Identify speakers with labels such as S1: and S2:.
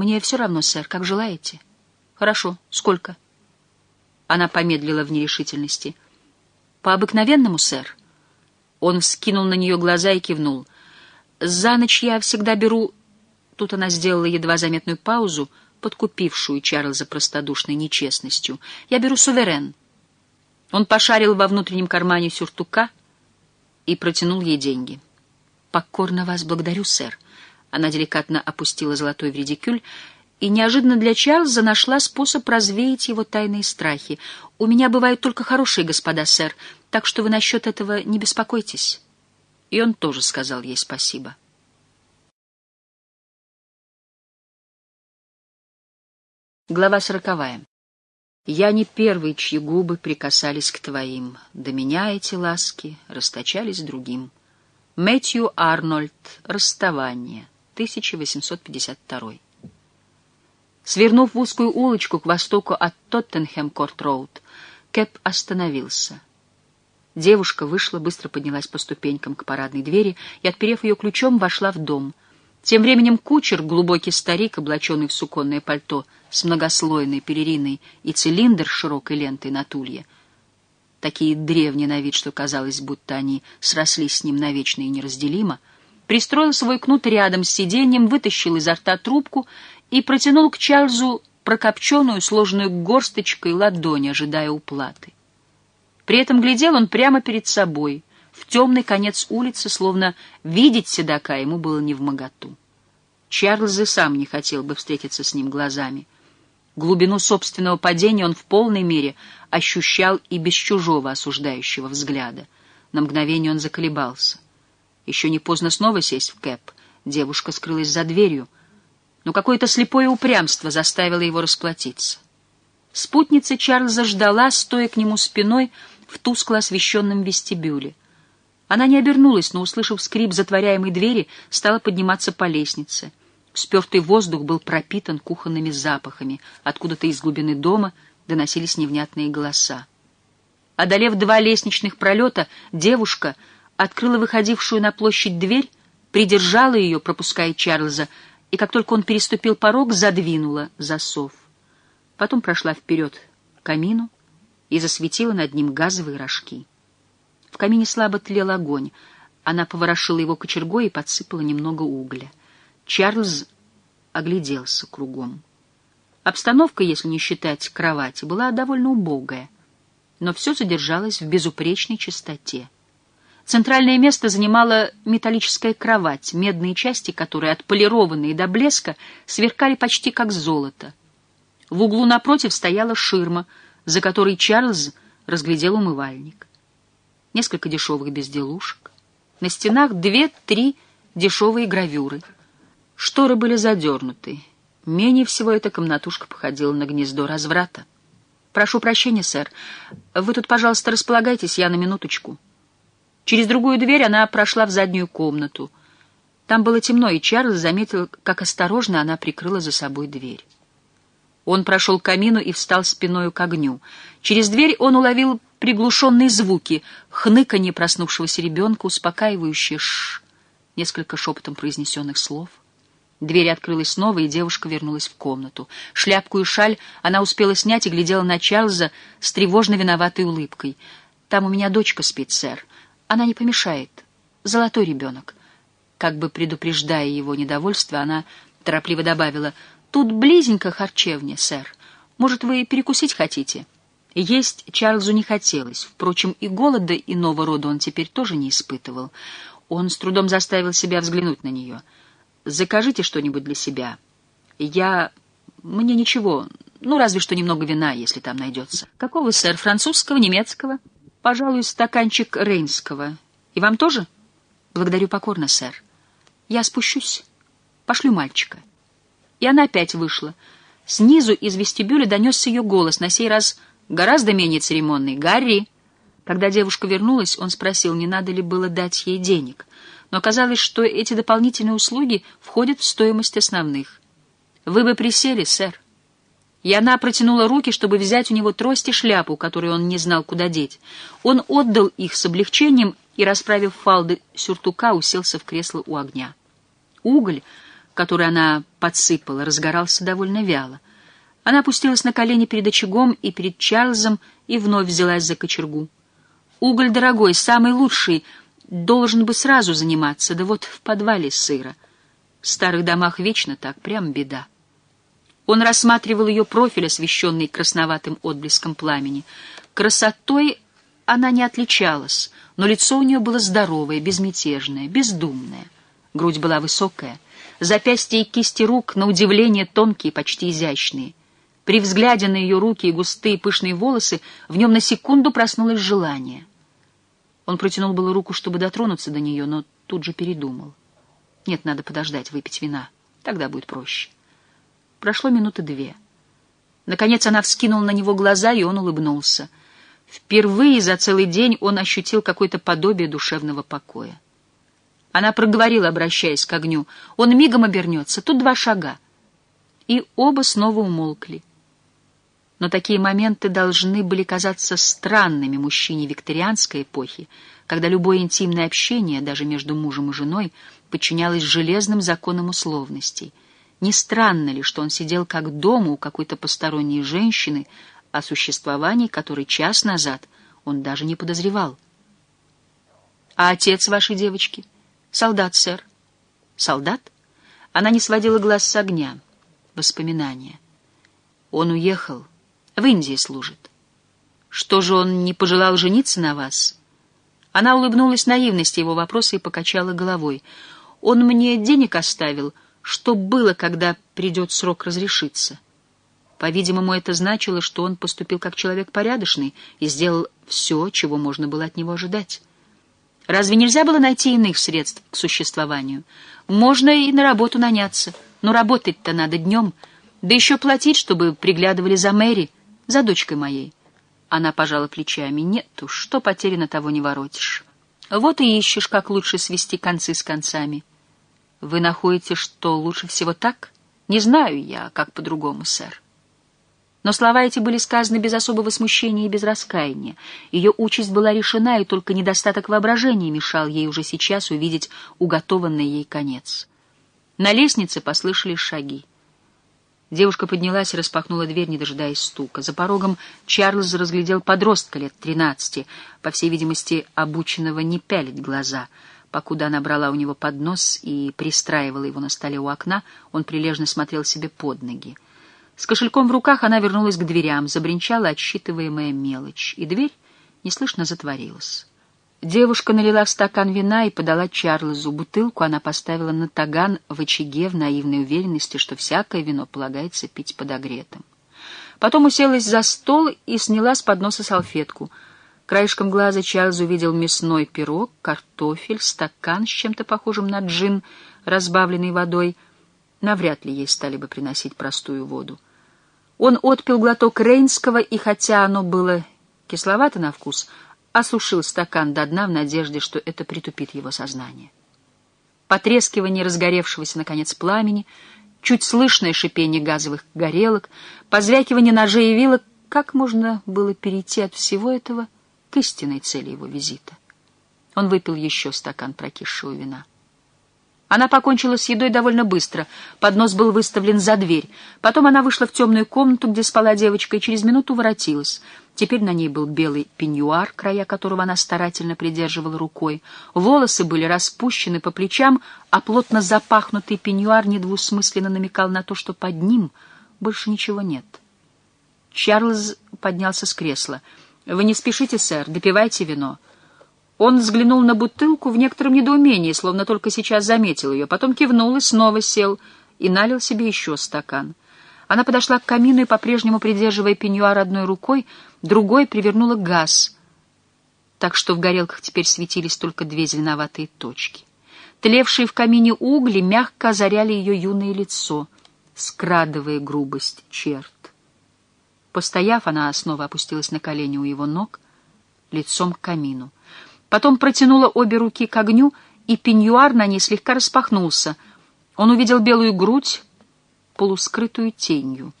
S1: Мне все равно, сэр, как желаете. Хорошо. Сколько? Она помедлила в нерешительности. По обыкновенному, сэр. Он вскинул на нее глаза и кивнул. За ночь я всегда беру... Тут она сделала едва заметную паузу, подкупившую Чарльза простодушной нечестностью. Я беру суверен. Он пошарил во внутреннем кармане сюртука и протянул ей деньги. «Покорно вас благодарю, сэр». Она деликатно опустила золотой в редикюль и неожиданно для Чарльза нашла способ развеять его тайные страхи. «У меня бывают только хорошие господа, сэр, так что вы насчет этого не беспокойтесь». И он тоже сказал ей спасибо. Глава сороковая. «Я не первый, чьи губы прикасались к твоим. До меня эти ласки расточались другим». Мэтью Арнольд. Расставание. 1852. Свернув в узкую улочку к востоку от Тоттенхэм-Корт-Роуд, Кэп остановился. Девушка вышла, быстро поднялась по ступенькам к парадной двери и, отперев ее ключом, вошла в дом. Тем временем кучер, глубокий старик, облаченный в суконное пальто с многослойной перериной и цилиндр с широкой лентой на тулье, такие древние на вид, что казалось, будто они срослись с ним навечно и неразделимо, пристроил свой кнут рядом с сиденьем, вытащил изо рта трубку и протянул к Чарльзу прокопченную, сложенную горсточкой ладонь, ожидая уплаты. При этом глядел он прямо перед собой, в темный конец улицы, словно видеть седока ему было невмоготу. Чарльз и сам не хотел бы встретиться с ним глазами. Глубину собственного падения он в полной мере ощущал и без чужого осуждающего взгляда. На мгновение он заколебался. Еще не поздно снова сесть в кэп. Девушка скрылась за дверью — но какое-то слепое упрямство заставило его расплатиться. Спутница Чарльза ждала, стоя к нему спиной в тускло освещенном вестибюле. Она не обернулась, но, услышав скрип затворяемой двери, стала подниматься по лестнице. Спертый воздух был пропитан кухонными запахами. Откуда-то из глубины дома доносились невнятные голоса. Одолев два лестничных пролета, девушка открыла выходившую на площадь дверь, придержала ее, пропуская Чарльза, и как только он переступил порог, задвинула засов. Потом прошла вперед к камину и засветила над ним газовые рожки. В камине слабо тлел огонь. Она поворошила его кочергой и подсыпала немного угля. Чарльз огляделся кругом. Обстановка, если не считать кровати, была довольно убогая, но все содержалось в безупречной чистоте. Центральное место занимала металлическая кровать, медные части которой, отполированные до блеска, сверкали почти как золото. В углу напротив стояла ширма, за которой Чарльз разглядел умывальник. Несколько дешевых безделушек. На стенах две-три дешевые гравюры. Шторы были задернуты. Менее всего эта комнатушка походила на гнездо разврата. «Прошу прощения, сэр. Вы тут, пожалуйста, располагайтесь, я на минуточку». Через другую дверь она прошла в заднюю комнату. Там было темно, и Чарльз заметил, как осторожно она прикрыла за собой дверь. Он прошел к камину и встал спиною к огню. Через дверь он уловил приглушенные звуки, хныканье проснувшегося ребенка, успокаивающее «ш», несколько шепотом произнесенных слов. Дверь открылась снова, и девушка вернулась в комнату. Шляпку и шаль она успела снять и глядела на Чарльза с тревожно виноватой улыбкой. «Там у меня дочка спит, сэр. Она не помешает. Золотой ребенок. Как бы предупреждая его недовольство, она торопливо добавила, «Тут близенько харчевня, сэр. Может, вы перекусить хотите?» Есть Чарльзу не хотелось. Впрочем, и голода иного рода он теперь тоже не испытывал. Он с трудом заставил себя взглянуть на нее. «Закажите что-нибудь для себя. Я... Мне ничего. Ну, разве что немного вина, если там найдется. Какого, сэр? Французского? Немецкого?» Пожалуй, стаканчик рейнского. И вам тоже? Благодарю покорно, сэр. Я спущусь. Пошлю мальчика. И она опять вышла. Снизу из вестибюля донесся ее голос, на сей раз гораздо менее церемонный. «Гарри!» Когда девушка вернулась, он спросил, не надо ли было дать ей денег. Но оказалось, что эти дополнительные услуги входят в стоимость основных. «Вы бы присели, сэр», и она протянула руки, чтобы взять у него трость и шляпу, которую он не знал, куда деть. Он отдал их с облегчением и, расправив фалды сюртука, уселся в кресло у огня. Уголь, который она подсыпала, разгорался довольно вяло. Она опустилась на колени перед очагом и перед Чарльзом и вновь взялась за кочергу. Уголь дорогой, самый лучший, должен бы сразу заниматься, да вот в подвале сыра. В старых домах вечно так, прям беда. Он рассматривал ее профиль, освещенный красноватым отблеском пламени. Красотой она не отличалась, но лицо у нее было здоровое, безмятежное, бездумное. Грудь была высокая, запястья и кисти рук, на удивление, тонкие, почти изящные. При взгляде на ее руки и густые пышные волосы в нем на секунду проснулось желание. Он протянул было руку, чтобы дотронуться до нее, но тут же передумал. Нет, надо подождать, выпить вина. Тогда будет проще. Прошло минуты две. Наконец она вскинула на него глаза, и он улыбнулся. Впервые за целый день он ощутил какое-то подобие душевного покоя. Она проговорила, обращаясь к огню. Он мигом обернется. Тут два шага. И оба снова умолкли. Но такие моменты должны были казаться странными мужчине викторианской эпохи, когда любое интимное общение, даже между мужем и женой, подчинялось железным законам условностей. Не странно ли, что он сидел как дома у какой-то посторонней женщины, о существовании которой час назад он даже не подозревал? «А отец вашей девочки?» «Солдат, сэр». «Солдат?» Она не сводила глаз с огня. Воспоминания. Он уехал в Индии служит. Что же он не пожелал жениться на вас? Она улыбнулась наивности его вопроса и покачала головой. Он мне денег оставил, что было, когда придет срок разрешиться. По-видимому, это значило, что он поступил как человек порядочный и сделал все, чего можно было от него ожидать. Разве нельзя было найти иных средств к существованию? Можно и на работу наняться, но работать-то надо днем, да еще платить, чтобы приглядывали за Мэри — за дочкой моей. Она пожала плечами. Нет уж, что потеряно, того не воротишь. Вот и ищешь, как лучше свести концы с концами. Вы находите, что лучше всего так? Не знаю я, как по-другому, сэр. Но слова эти были сказаны без особого смущения и без раскаяния. Ее участь была решена, и только недостаток воображения мешал ей уже сейчас увидеть уготованный ей конец. На лестнице послышались шаги. Девушка поднялась и распахнула дверь, не дожидаясь стука. За порогом Чарльз разглядел подростка лет тринадцати, по всей видимости, обученного не пялить глаза. Покуда она брала у него поднос и пристраивала его на столе у окна, он прилежно смотрел себе под ноги. С кошельком в руках она вернулась к дверям, забринчала отсчитываемая мелочь, и дверь неслышно затворилась. Девушка налила в стакан вина и подала Чарльзу. Бутылку она поставила на таган в очаге в наивной уверенности, что всякое вино полагается пить подогретым. Потом уселась за стол и сняла с подноса салфетку. Краешком глаза Чарльз увидел мясной пирог, картофель, стакан с чем-то похожим на джин, разбавленный водой. Навряд ли ей стали бы приносить простую воду. Он отпил глоток рейнского, и хотя оно было кисловато на вкус, осушил стакан до дна в надежде, что это притупит его сознание. Потрескивание разгоревшегося, наконец, пламени, чуть слышное шипение газовых горелок, позвякивание ножей и вилок, как можно было перейти от всего этого к истинной цели его визита? Он выпил еще стакан прокисшего вина. Она покончила с едой довольно быстро. Поднос был выставлен за дверь. Потом она вышла в темную комнату, где спала девочка, и через минуту воротилась. Теперь на ней был белый пеньюар, края которого она старательно придерживала рукой. Волосы были распущены по плечам, а плотно запахнутый пеньюар недвусмысленно намекал на то, что под ним больше ничего нет. Чарльз поднялся с кресла. «Вы не спешите, сэр, допивайте вино». Он взглянул на бутылку в некотором недоумении, словно только сейчас заметил ее, потом кивнул и снова сел и налил себе еще стакан. Она подошла к камину и, по-прежнему придерживая пеньюар одной рукой, другой привернула газ, так что в горелках теперь светились только две зеленоватые точки. Тлевшие в камине угли мягко озаряли ее юное лицо, скрадывая грубость черт. Постояв, она снова опустилась на колени у его ног, лицом к камину — Потом протянула обе руки к огню, и пеньюар на ней слегка распахнулся. Он увидел белую грудь, полускрытую тенью.